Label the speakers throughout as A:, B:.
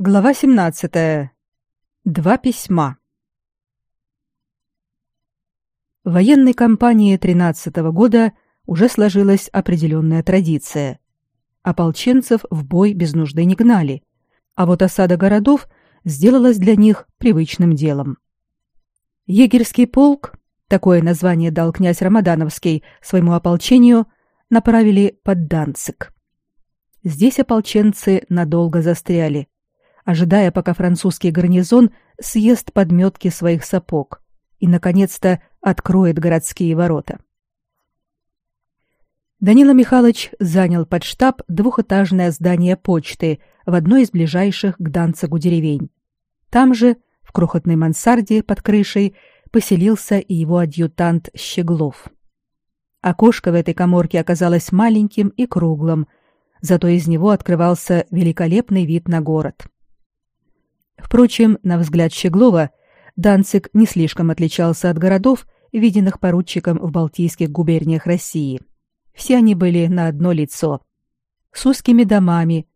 A: Глава 17. Два письма. В военной кампании 13 года уже сложилась определенная традиция. Ополченцев в бой без нужды не гнали, а вот осада городов сделалась для них привычным делом. Егерский полк, такое название дал князь Рамадановский своему ополчению, направили под Данцик. Здесь ополченцы надолго застряли – ожидая, пока французский гарнизон съест подметки своих сапог и, наконец-то, откроет городские ворота. Данила Михайлович занял под штаб двухэтажное здание почты в одной из ближайших к Данцигу деревень. Там же, в крохотной мансарде под крышей, поселился и его адъютант Щеглов. Окошко в этой каморке оказалось маленьким и круглым, зато из него открывался великолепный вид на город. Впрочем, на взгляд Щеглова, Данциг не слишком отличался от городов, виденных поручиком в Балтийских губерниях России. Все они были на одно лицо. С узкими домами,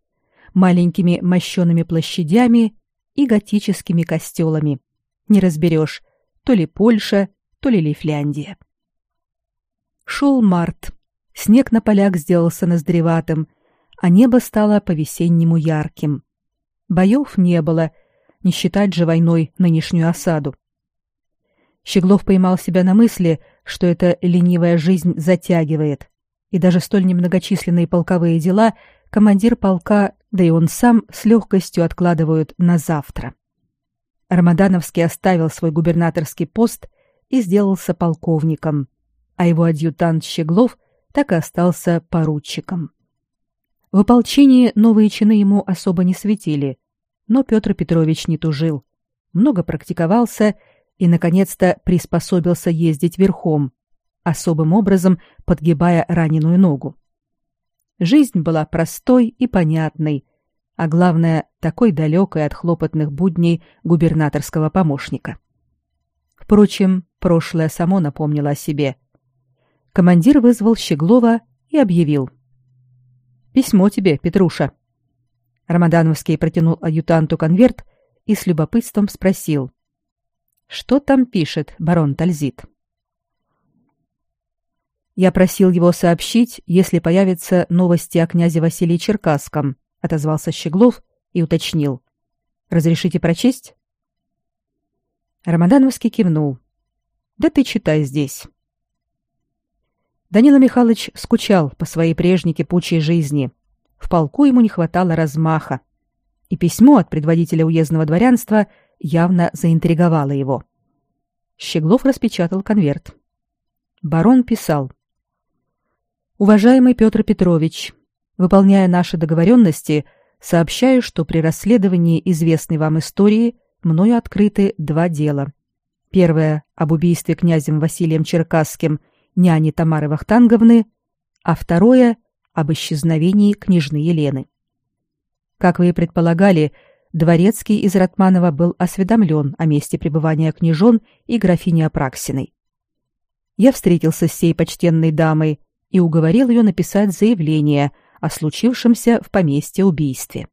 A: маленькими мощеными площадями и готическими костелами. Не разберешь, то ли Польша, то ли Лифляндия. Шел март. Снег на полях сделался ноздреватым, а небо стало по-весеннему ярким. Боев не было, не считать же войной нынешнюю осаду. Щеглов поймал себя на мысли, что эта ленивая жизнь затягивает, и даже столь немногочисленные полковые дела командир полка, да и он сам с легкостью откладывают на завтра. Рамадановский оставил свой губернаторский пост и сделался полковником, а его адъютант Щеглов так и остался поручиком. В ополчении новые чины ему особо не светили, но Петр Петрович не тужил. Много практиковался и, наконец-то, приспособился ездить верхом, особым образом подгибая раненую ногу. Жизнь была простой и понятной, а главное, такой далекой от хлопотных будней губернаторского помощника. Впрочем, прошлое само напомнило о себе. Командир вызвал Щеглова и объявил. «Письмо тебе, Петруша». Рамадановский протянул адъютанту конверт и с любопытством спросил. «Что там пишет барон Тальзит?» «Я просил его сообщить, если появятся новости о князе Василии Черкасском», — отозвался Щеглов и уточнил. «Разрешите прочесть?» Рамадановский кивнул. «Да ты читай здесь». Данила Михайлович скучал по своей прежней кипучей жизни — в полку ему не хватало размаха, и письмо от предводителя уездного дворянства явно заинтриговало его. Щеглов распечатал конверт. Барон писал. «Уважаемый Петр Петрович, выполняя наши договоренности, сообщаю, что при расследовании известной вам истории мною открыты два дела. Первое — об убийстве князем Василием Черкасским няни Тамары Вахтанговны, а второе об исчезновении княжны Елены. Как вы и предполагали, Дворецкий из Ратманова был осведомлен о месте пребывания княжон и графини Апраксиной. Я встретился с сей почтенной дамой и уговорил ее написать заявление о случившемся в поместье убийстве.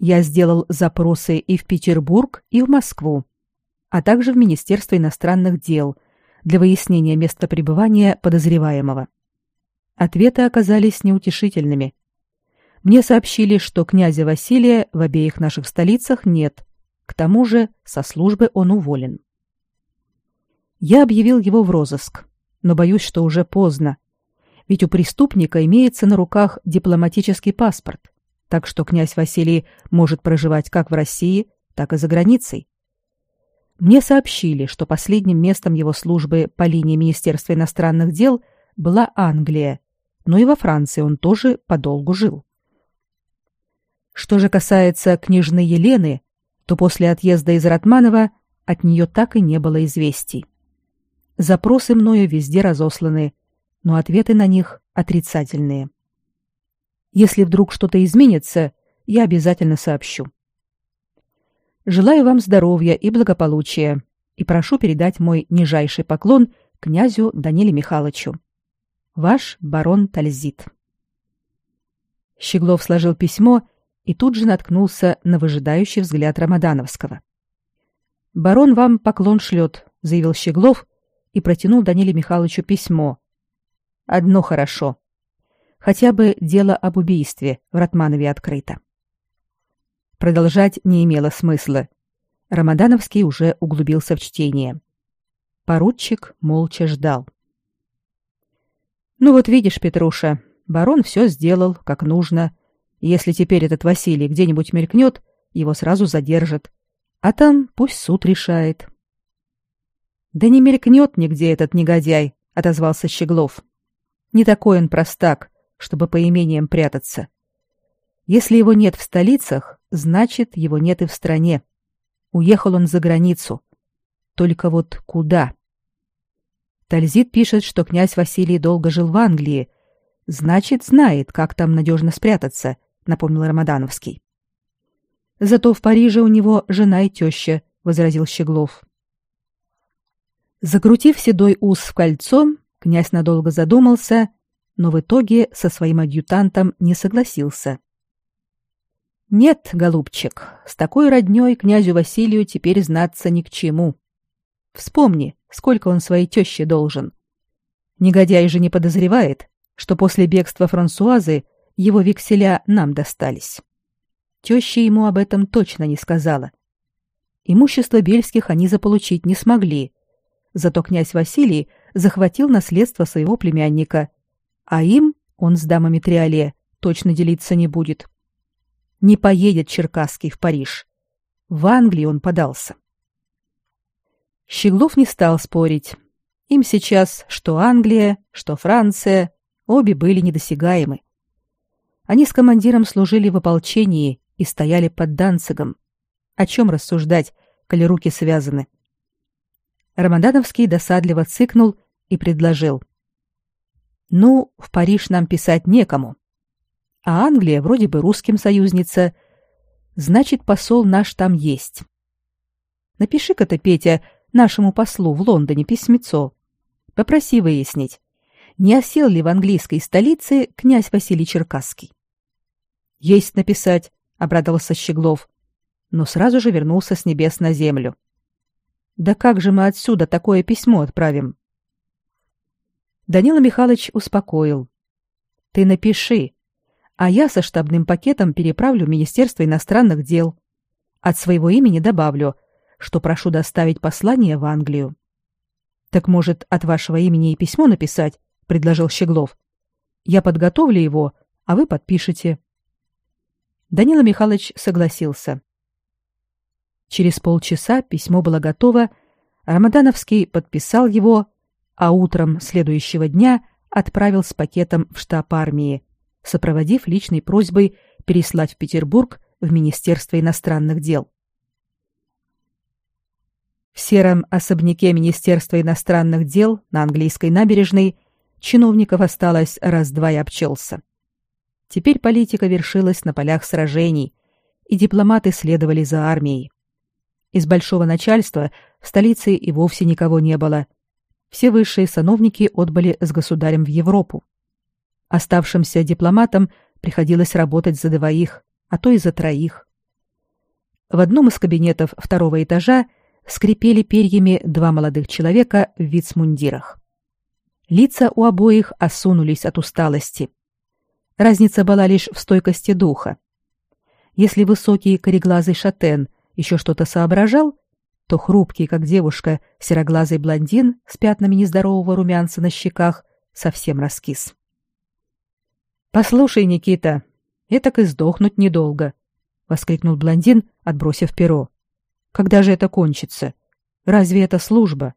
A: Я сделал запросы и в Петербург, и в Москву, а также в Министерство иностранных дел для выяснения места пребывания подозреваемого. Ответы оказались неутешительными. Мне сообщили, что князя Василия в обеих наших столицах нет. К тому же со службы он уволен. Я объявил его в розыск, но боюсь, что уже поздно. Ведь у преступника имеется на руках дипломатический паспорт, так что князь Василий может проживать как в России, так и за границей. Мне сообщили, что последним местом его службы по линии Министерства иностранных дел была Англия, но и во Франции он тоже подолгу жил. Что же касается княжны Елены, то после отъезда из Ратманова от нее так и не было известий. Запросы мною везде разосланы, но ответы на них отрицательные. Если вдруг что-то изменится, я обязательно сообщу. Желаю вам здоровья и благополучия и прошу передать мой нижайший поклон князю Даниле Михайловичу. Ваш барон Тальзит. Щеглов сложил письмо и тут же наткнулся на выжидающий взгляд Рамадановского. «Барон вам поклон шлет», — заявил Щеглов и протянул Даниле Михайловичу письмо. «Одно хорошо. Хотя бы дело об убийстве в Ратманове открыто». Продолжать не имело смысла. Рамадановский уже углубился в чтение. Поручик молча ждал. «Ну вот видишь, Петруша, барон все сделал, как нужно. Если теперь этот Василий где-нибудь мелькнет, его сразу задержат. А там пусть суд решает. Да не мелькнет нигде этот негодяй, отозвался Щеглов. Не такой он простак, чтобы по имениям прятаться. Если его нет в столицах, значит, его нет и в стране. Уехал он за границу. Только вот куда? Тальзит пишет, что князь Василий долго жил в Англии. Значит, знает, как там надежно спрятаться, напомнил Рамадановский. Зато в Париже у него жена и теща, возразил Щеглов. Закрутив седой ус в кольцо, князь надолго задумался, но в итоге со своим адъютантом не согласился. Нет, голубчик, с такой роднёй князю Василию теперь знаться ни к чему. Вспомни, сколько он своей тёще должен. Негодяй же не подозревает, что после бегства Франсуазы его векселя нам достались. Теща ему об этом точно не сказала. Имущество Бельских они заполучить не смогли. Зато князь Василий захватил наследство своего племянника, а им он с дамами Триоле точно делиться не будет. Не поедет Черкасский в Париж. В Англию он подался. Щеглов не стал спорить. Им сейчас что Англия, что Франция, обе были недосягаемы. Они с командиром служили в ополчении и стояли под Данцигом. О чем рассуждать, коли руки связаны? Рамадановский досадливо цыкнул и предложил. «Ну, в Париж нам писать некому. А Англия вроде бы русским союзница. Значит, посол наш там есть. Напиши-ка ты, Петя, нашему послу в Лондоне письмецо. Попроси выяснить, не осел ли в английской столице князь Василий Черкасский. Есть написать, обрадовался Щеглов, но сразу же вернулся с небес на землю. Да как же мы отсюда такое письмо отправим? Данила Михайлович успокоил. Ты напиши, а я со штабным пакетом переправлю в Министерство иностранных дел. От своего имени добавлю, что прошу доставить послание в Англию. Так может, от вашего имени и письмо написать, предложил Щеглов. Я подготовлю его, а вы подпишете. Данила Михайлович согласился. Через полчаса письмо было готово, Рамадановский подписал его, а утром следующего дня отправил с пакетом в штаб армии, сопроводив личной просьбой переслать в Петербург в Министерство иностранных дел. Сером особняке Министерства иностранных дел на английской набережной чиновников осталось раз-два и обчелся. Теперь политика вершилась на полях сражений, и дипломаты следовали за армией. Из большого начальства в столице и вовсе никого не было. Все высшие сановники отбыли с государем в Европу. Оставшимся дипломатам приходилось работать за двоих, а то и за троих. В одном из кабинетов второго этажа скрипели перьями два молодых человека в вицмундирах. Лица у обоих осунулись от усталости. Разница была лишь в стойкости духа. Если высокий кореглазый шатен еще что-то соображал, то хрупкий, как девушка, сероглазый блондин с пятнами нездорового румянца на щеках совсем раскис. «Послушай, Никита, этак и сдохнуть недолго», — воскликнул блондин, отбросив перо. «Когда же это кончится? Разве это служба?»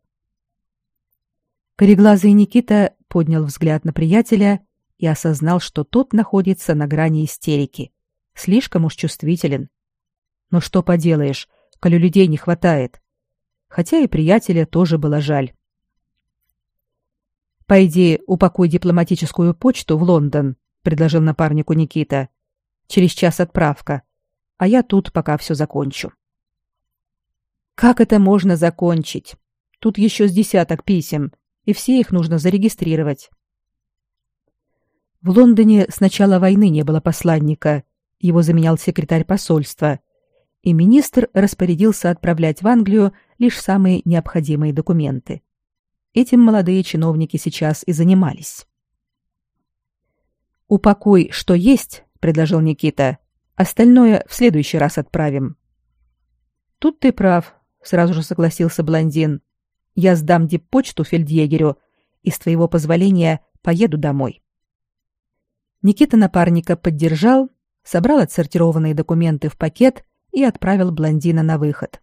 A: Кореглазый Никита поднял взгляд на приятеля и осознал, что тот находится на грани истерики. Слишком уж чувствителен. Но что поделаешь, коли людей не хватает. Хотя и приятеля тоже было жаль. «Пойди упакуй дипломатическую почту в Лондон», — предложил напарнику Никита. «Через час отправка. А я тут пока все закончу». «Как это можно закончить? Тут еще с десяток писем, и все их нужно зарегистрировать». В Лондоне с начала войны не было посланника, его заменял секретарь посольства, и министр распорядился отправлять в Англию лишь самые необходимые документы. Этим молодые чиновники сейчас и занимались. «Упакуй, что есть», — предложил Никита. «Остальное в следующий раз отправим». «Тут ты прав», — сразу же согласился блондин. «Я сдам диппочту фельдъегерю и, с твоего позволения, поеду домой». Никита напарника поддержал, собрал отсортированные документы в пакет и отправил блондина на выход.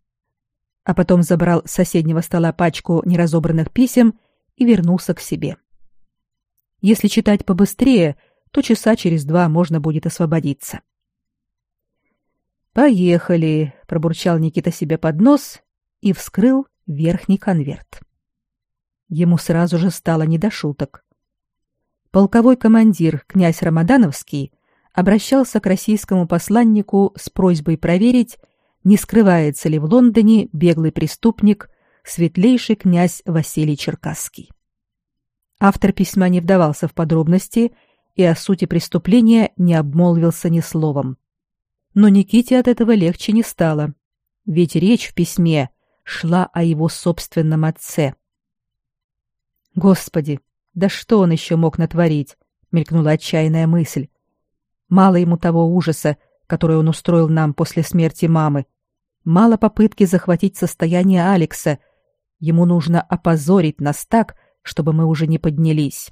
A: А потом забрал с соседнего стола пачку неразобранных писем и вернулся к себе. Если читать побыстрее, то часа через два можно будет освободиться. «Поехали», — пробурчал Никита себе под нос и вскрыл верхний конверт. Ему сразу же стало не до шуток. Полковой командир князь Рамадановский обращался к российскому посланнику с просьбой проверить, не скрывается ли в Лондоне беглый преступник, светлейший князь Василий Черкасский. Автор письма не вдавался в подробности и о сути преступления не обмолвился ни словом. Но Никите от этого легче не стало, ведь речь в письме шла о его собственном отце. Господи, да что он еще мог натворить? мелькнула отчаянная мысль. Мало ему того ужаса, который он устроил нам после смерти мамы. Мало попытки захватить состояние Алекса. Ему нужно опозорить нас так, чтобы мы уже не поднялись.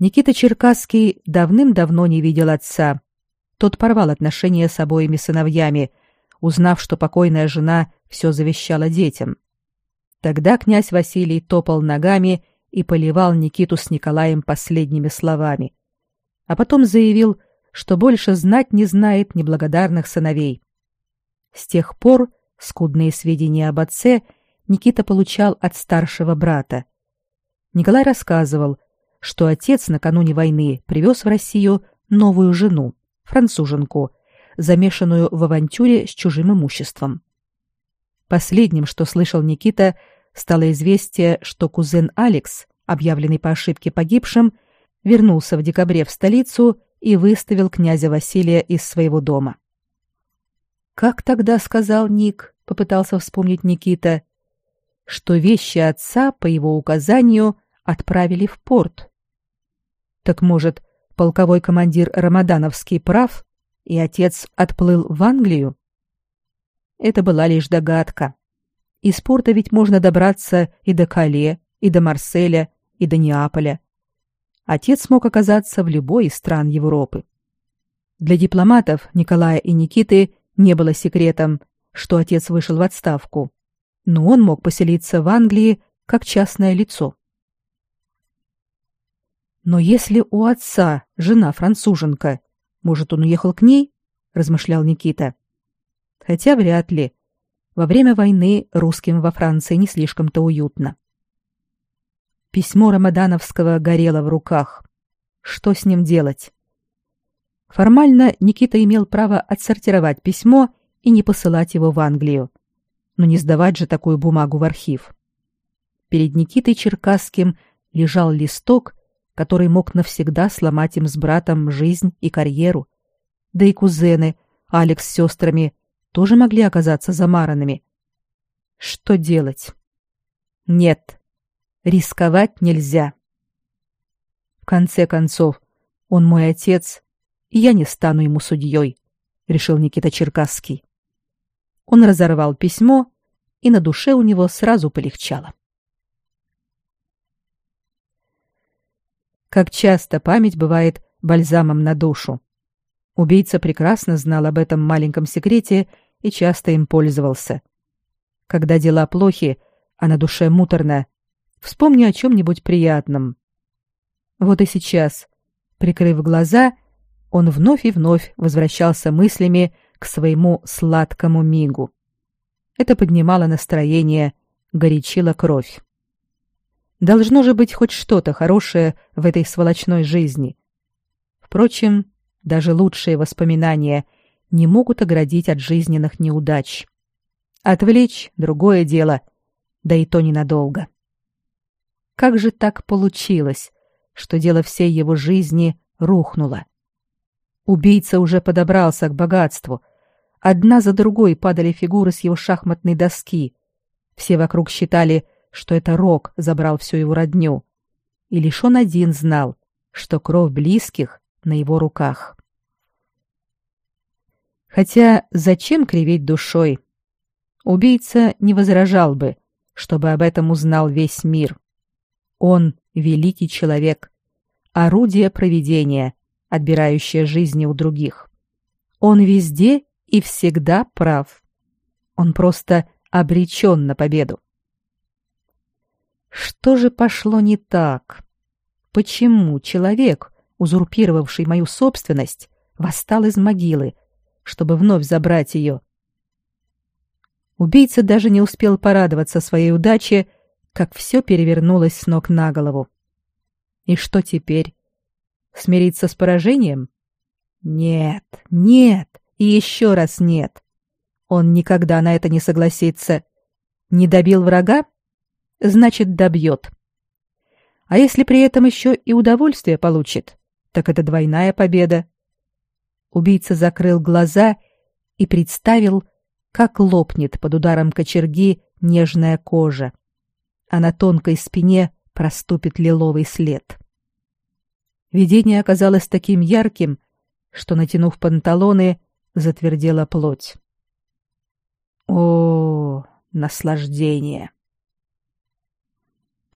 A: Никита Черкасский давным-давно не видел отца. Тот порвал отношения с обоими сыновьями, узнав, что покойная жена все завещала детям. Тогда князь Василий топал ногами и поливал Никиту с Николаем последними словами а потом заявил, что больше знать не знает неблагодарных сыновей. С тех пор скудные сведения об отце Никита получал от старшего брата. Николай рассказывал, что отец накануне войны привез в Россию новую жену, француженку, замешанную в авантюре с чужим имуществом. Последним, что слышал Никита, стало известие, что кузен Алекс, объявленный по ошибке погибшим, вернулся в декабре в столицу и выставил князя Василия из своего дома. Как тогда сказал Ник, попытался вспомнить Никита, что вещи отца по его указанию отправили в порт. Так может, полковой командир Рамадановский прав, и отец отплыл в Англию? Это была лишь догадка. Из порта ведь можно добраться и до Кале, и до Марселя, и до Неаполя отец мог оказаться в любой из стран Европы. Для дипломатов Николая и Никиты не было секретом, что отец вышел в отставку, но он мог поселиться в Англии как частное лицо. Но если у отца жена француженка, может, он уехал к ней? размышлял Никита. Хотя вряд ли. Во время войны русским во Франции не слишком-то уютно. Письмо Рамадановского горело в руках. Что с ним делать? Формально Никита имел право отсортировать письмо и не посылать его в Англию. Но не сдавать же такую бумагу в архив. Перед Никитой Черкасским лежал листок, который мог навсегда сломать им с братом жизнь и карьеру. Да и кузены, Алекс с сестрами, тоже могли оказаться замаранными. Что делать? Нет, Рисковать нельзя. В конце концов, он мой отец, и я не стану ему судьей, решил Никита Черкасский. Он разорвал письмо, и на душе у него сразу полегчало. Как часто память бывает бальзамом на душу. Убийца прекрасно знал об этом маленьком секрете и часто им пользовался. Когда дела плохи, а на душе муторно, Вспомни о чем-нибудь приятном. Вот и сейчас, прикрыв глаза, он вновь и вновь возвращался мыслями к своему сладкому мигу. Это поднимало настроение, горячило кровь. Должно же быть хоть что-то хорошее в этой сволочной жизни. Впрочем, даже лучшие воспоминания не могут оградить от жизненных неудач. Отвлечь — другое дело, да и то ненадолго. Как же так получилось, что дело всей его жизни рухнуло? Убийца уже подобрался к богатству. Одна за другой падали фигуры с его шахматной доски. Все вокруг считали, что это Рок забрал всю его родню. И лишь он один знал, что кровь близких на его руках. Хотя зачем кривить душой? Убийца не возражал бы, чтобы об этом узнал весь мир. Он великий человек, орудие провидения, отбирающее жизни у других. Он везде и всегда прав. Он просто обречен на победу. Что же пошло не так? Почему человек, узурпировавший мою собственность, восстал из могилы, чтобы вновь забрать ее? Убийца даже не успел порадоваться своей удаче, как все перевернулось с ног на голову. И что теперь? Смириться с поражением? Нет, нет и еще раз нет. Он никогда на это не согласится. Не добил врага? Значит, добьет. А если при этом еще и удовольствие получит, так это двойная победа. Убийца закрыл глаза и представил, как лопнет под ударом кочерги нежная кожа, а на тонкой спине проступит лиловый след. Видение оказалось таким ярким, что, натянув панталоны, затвердела плоть. О, наслаждение!